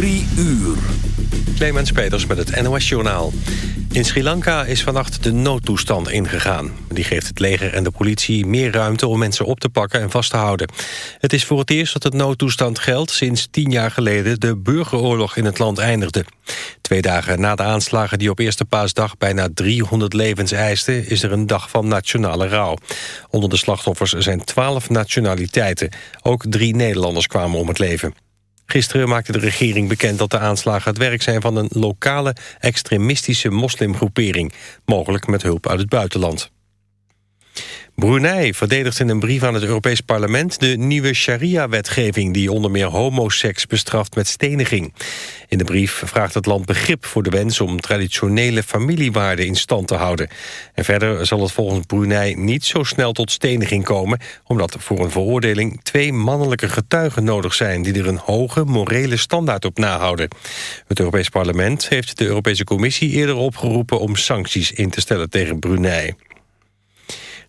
Drie uur. Clemens Peters met het NOS Journaal. In Sri Lanka is vannacht de noodtoestand ingegaan. Die geeft het leger en de politie meer ruimte om mensen op te pakken en vast te houden. Het is voor het eerst dat het noodtoestand geldt sinds tien jaar geleden de burgeroorlog in het land eindigde. Twee dagen na de aanslagen die op eerste paasdag bijna 300 levens eisten... is er een dag van nationale rouw. Onder de slachtoffers zijn twaalf nationaliteiten. Ook drie Nederlanders kwamen om het leven. Gisteren maakte de regering bekend dat de aanslagen het werk zijn van een lokale extremistische moslimgroepering, mogelijk met hulp uit het buitenland. Brunei verdedigt in een brief aan het Europees Parlement... de nieuwe sharia-wetgeving die onder meer homoseks bestraft met steniging. In de brief vraagt het land begrip voor de wens... om traditionele familiewaarden in stand te houden. En verder zal het volgens Brunei niet zo snel tot steniging komen... omdat voor een veroordeling twee mannelijke getuigen nodig zijn... die er een hoge morele standaard op nahouden. Het Europees Parlement heeft de Europese Commissie eerder opgeroepen... om sancties in te stellen tegen Brunei.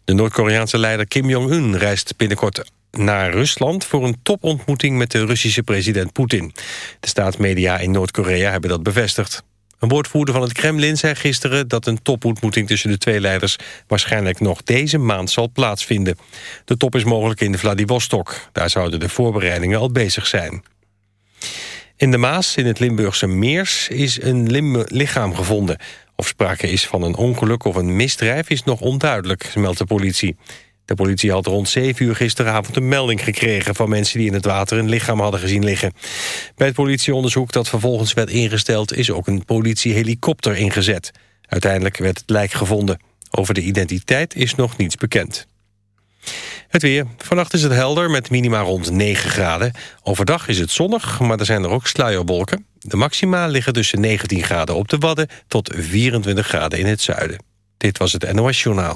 De Noord-Koreaanse leider Kim Jong-un reist binnenkort naar Rusland... voor een topontmoeting met de Russische president Poetin. De staatsmedia in Noord-Korea hebben dat bevestigd. Een woordvoerder van het Kremlin zei gisteren dat een topontmoeting tussen de twee leiders waarschijnlijk nog deze maand zal plaatsvinden. De top is mogelijk in Vladivostok. Daar zouden de voorbereidingen al bezig zijn. In de Maas, in het Limburgse Meers, is een lichaam gevonden. Of sprake is van een ongeluk of een misdrijf is nog onduidelijk, meldt de politie. De politie had rond 7 uur gisteravond een melding gekregen... van mensen die in het water een lichaam hadden gezien liggen. Bij het politieonderzoek dat vervolgens werd ingesteld... is ook een politiehelikopter ingezet. Uiteindelijk werd het lijk gevonden. Over de identiteit is nog niets bekend. Het weer. Vannacht is het helder met minima rond 9 graden. Overdag is het zonnig, maar er zijn er ook sluierwolken. De maxima liggen tussen 19 graden op de Wadden... tot 24 graden in het zuiden. Dit was het NOS Journaal.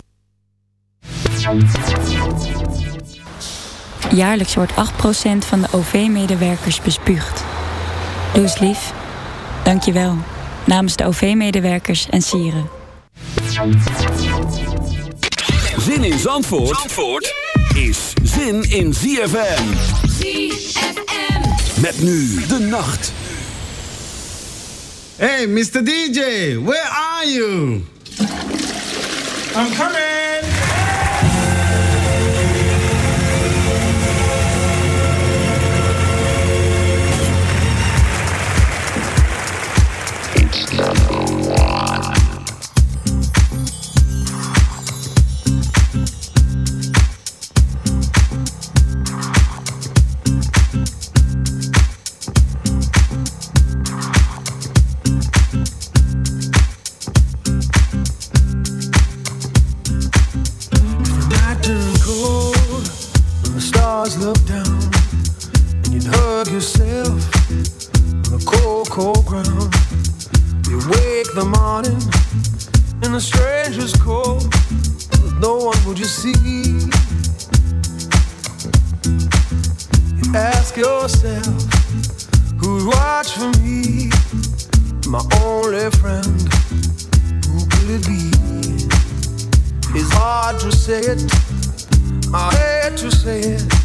Jaarlijks wordt 8% van de OV-medewerkers bespuugd. Doe eens lief. Dank je wel. Namens de OV-medewerkers en sieren. Zin in Zandvoort, Zandvoort is zin in ZFM. ZFM. Met nu de nacht. Hey, Mr. DJ, where are you? I'm coming! stars look down and you'd hug yourself on the cold, cold ground. You wake the morning in the stranger's cold, with no one would you see. You ask yourself, who'd watch for me? My only friend, who could it be? It's hard to say it, I hate to say it.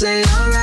I'm the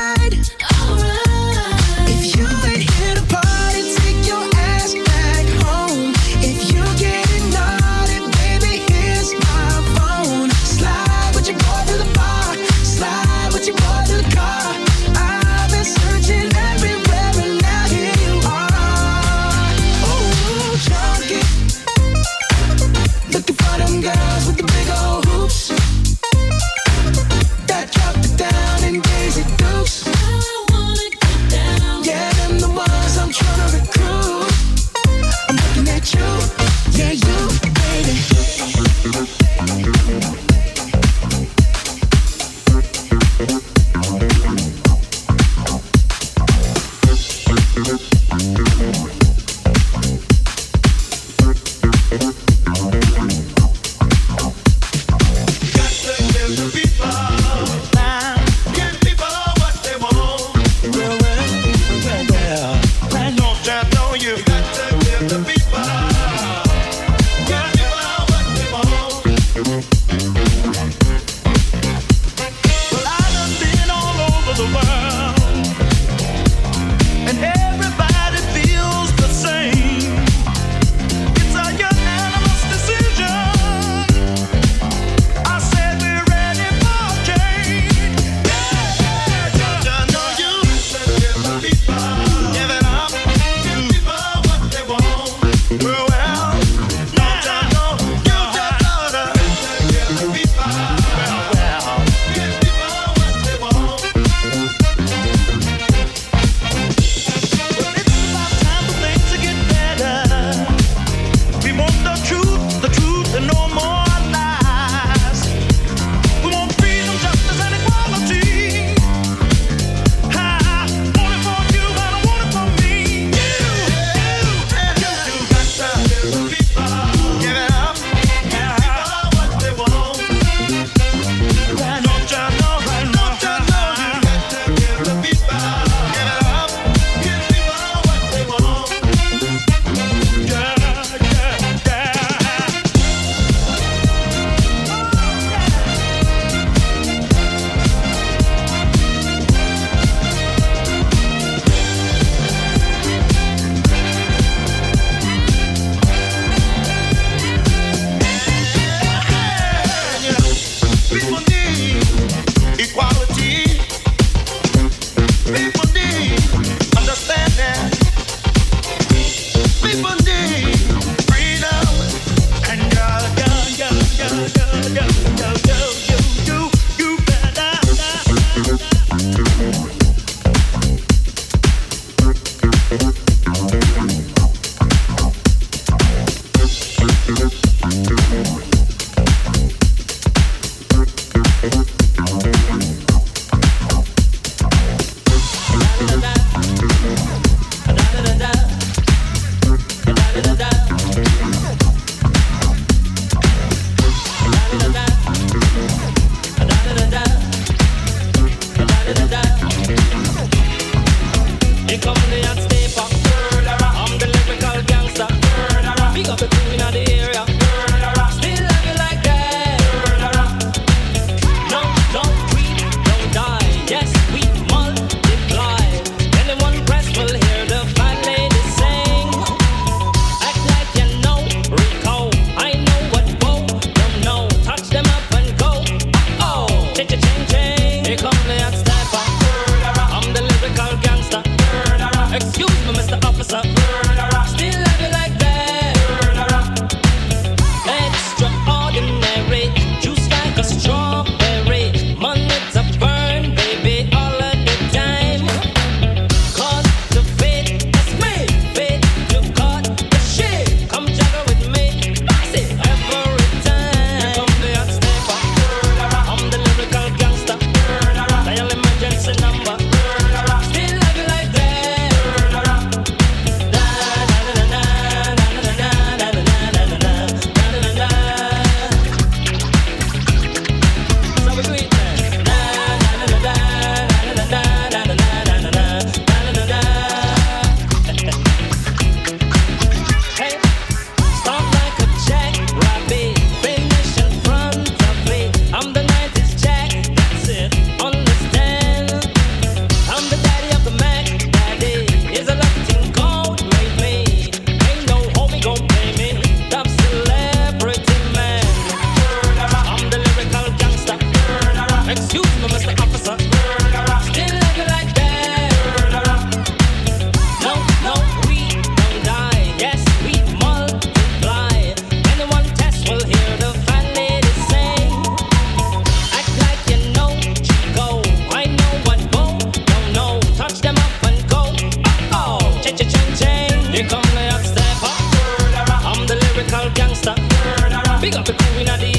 Big up the crew in the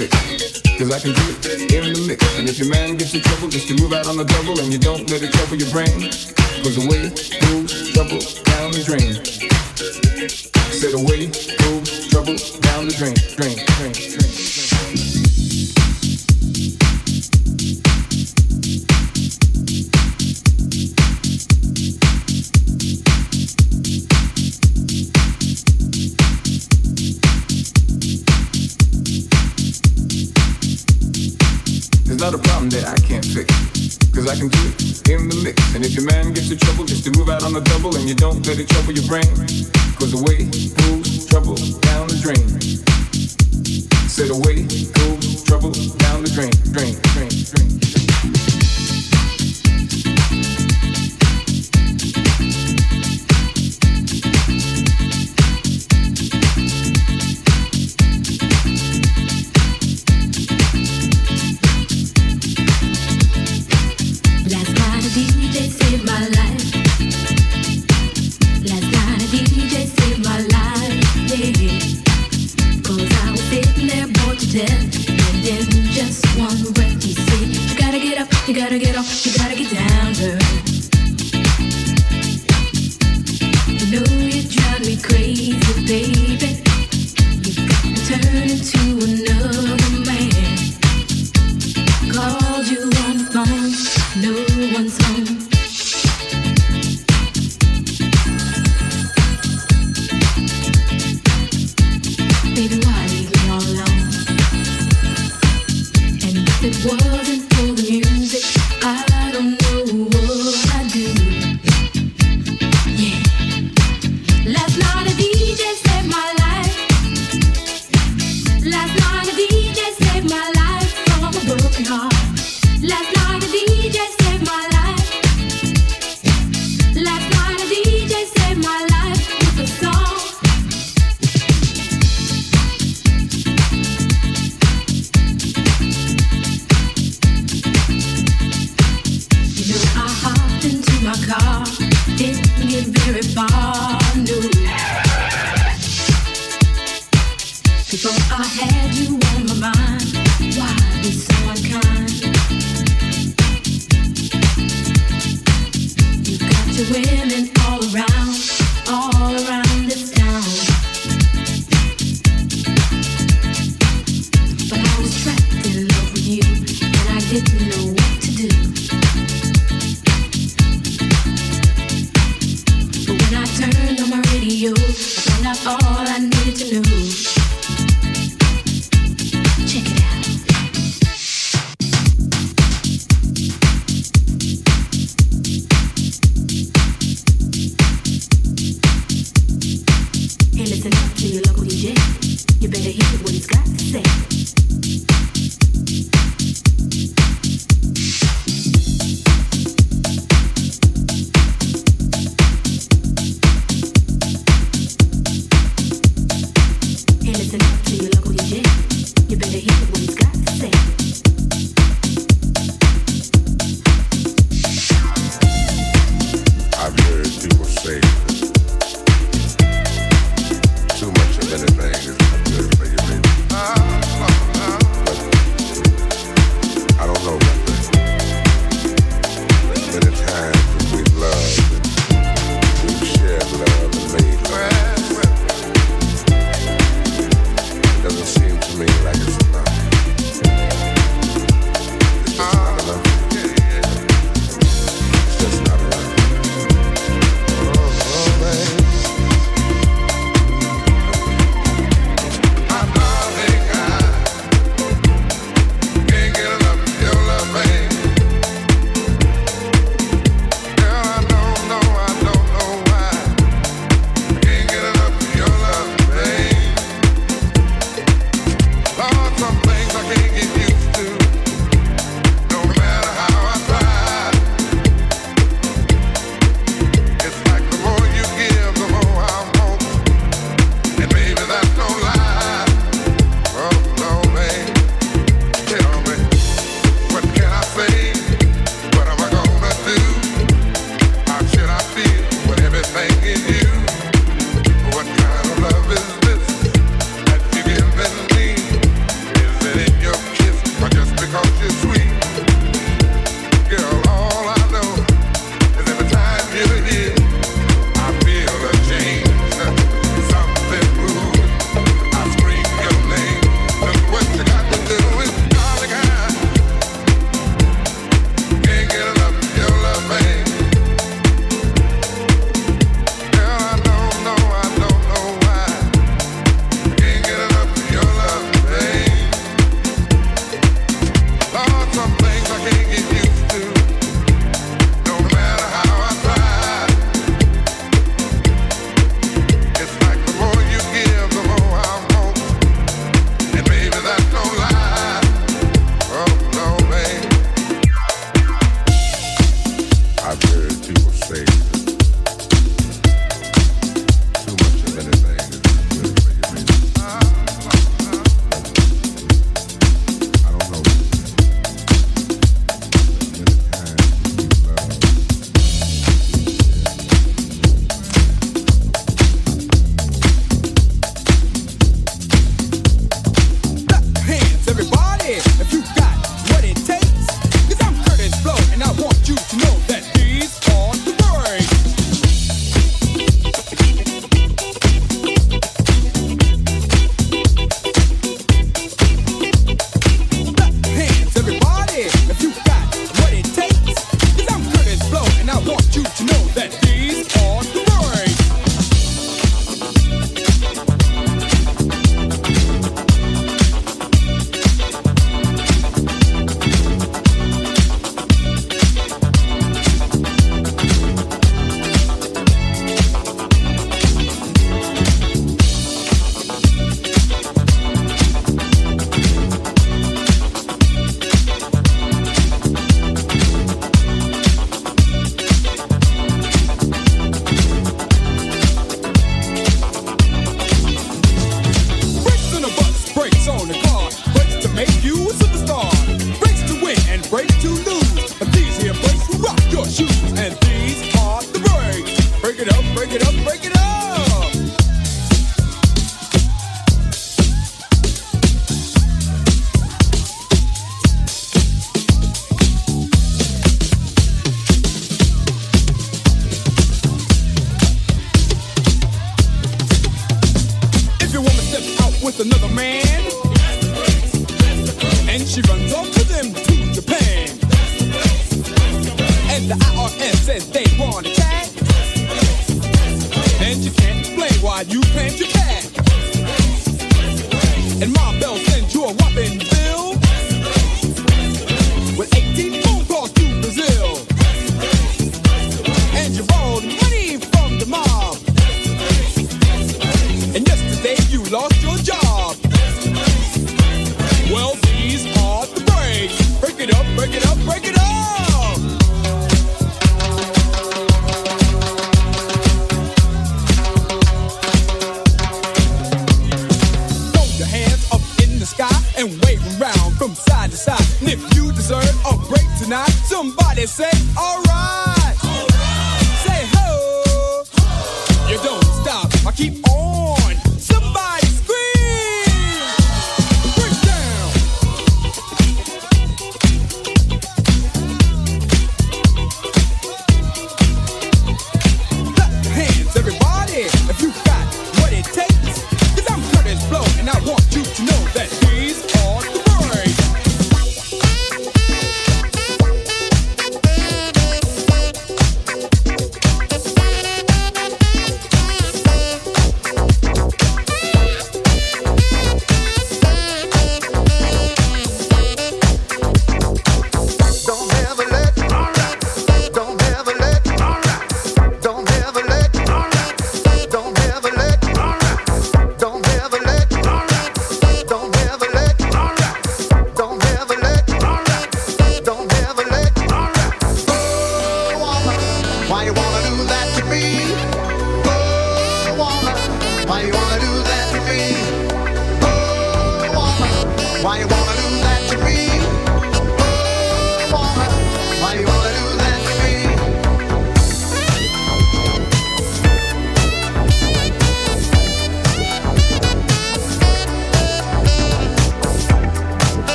fix. Cause I can do it in the mix. And if your man gets in trouble, just to move out on the double and you don't let it trouble your brain. Cause the way moves trouble down the drain. Said away, move, trouble, down the drain, drain, drain, drain. There's not a problem that I can't fix. Cause I can do it in the mix. And if your man gets in trouble, just to move out on the double and you don't let it trouble your brain. Cause the way gotta get off, you gotta get down to to your local DJ. You better hear what he's got to say.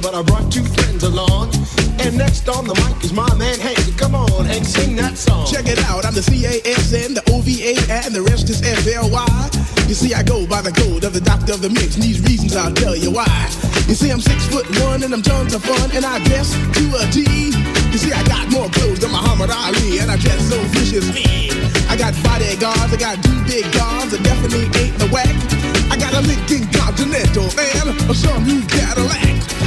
But I brought two friends along. And next on the mic is my man Hank. Come on and sing that song. Check it out, I'm the C-A-S-N, the O-V-A, and the rest is F-L-Y. You see, I go by the code of the doctor of the mix, and these reasons I'll tell you why. You see, I'm six foot one, and I'm tons of fun, and I dress to a T. You see, I got more clothes than Muhammad Ali, and I dress so viciously. I got bodyguards, I got two big guns, I definitely ain't the whack. I got a Lincoln Continental and a new Cadillac.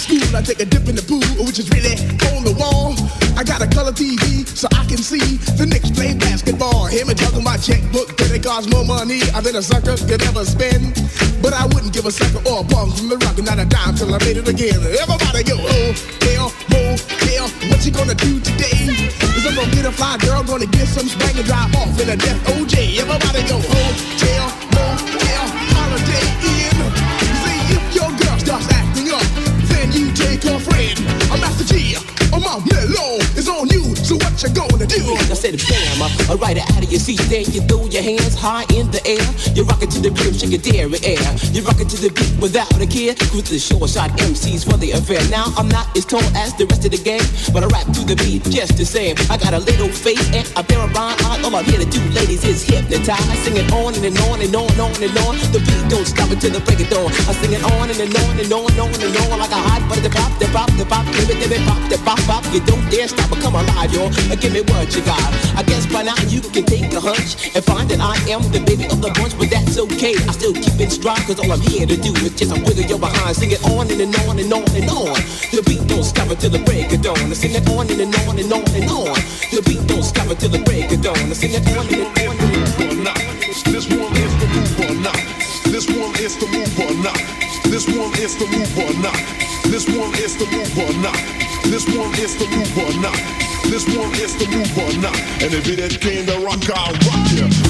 After school, I take a dip in the pool, which is really on the wall. I got a color TV so I can see the Knicks play basketball. Him and talking my checkbook, that it costs more money than a sucker could ever spend. But I wouldn't give a sucker or a punk from the rock, not a dime till I made it again. Everybody go, oh, hell, motel, what you gonna do today? Is I'm gonna get a fly girl, gonna get some spank and drive off in a death OJ. Everybody go, hotel, motel, holiday I'm what you gonna do? I said bam, uh, right out of your seat, then you throw your hands high in the air. You rock it to the rhythm, shake your dairy air. You rock it to the beat without a care. Cruise the short shot MCs for the affair. Now I'm not as tall as the rest of the gang, but I rap to the beat just the same. I got a little face and a pair of rhyme eyes. All I'm here to do, ladies, is hypnotize. I sing it on and, and on and on and on and on. The beat don't stop until the break of dawn. I sing it on and, and on and on and on and on like a hot butter. The pop, the pop, the pop, give it, it, pop, the pop, pop. You don't dare stop or come alive, yo. Give me what you got. I guess by now you can take a hunch and find that I am the baby of the bunch, but that's okay. I still keep it strong, cause all I'm here to do is just a wiggle your behind. Sing it on and, and on and on and on. The beat don't stop until the break of dawn. I sing it on and, and on and on and on. The beat don't stop until the break of dawn. I sing it on and, and on and on. This one is the move or not. This one is the move or not. This one is the move or not. This one is the move or not. This one is the move or not. This one is the move or not. And if it ain't came to rock, I'll rock ya.